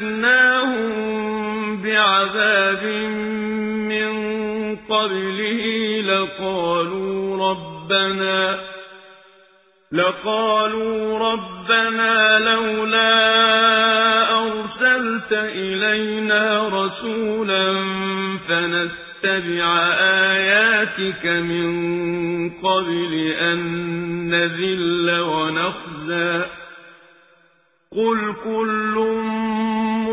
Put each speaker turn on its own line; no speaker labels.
أهلكناهم بعذاب من قبله لقالوا ربنا لقالوا ربنا لولا أرسلت إلينا رسولا فنستبع آياتك من قبل أن نذل ونخزى قل كل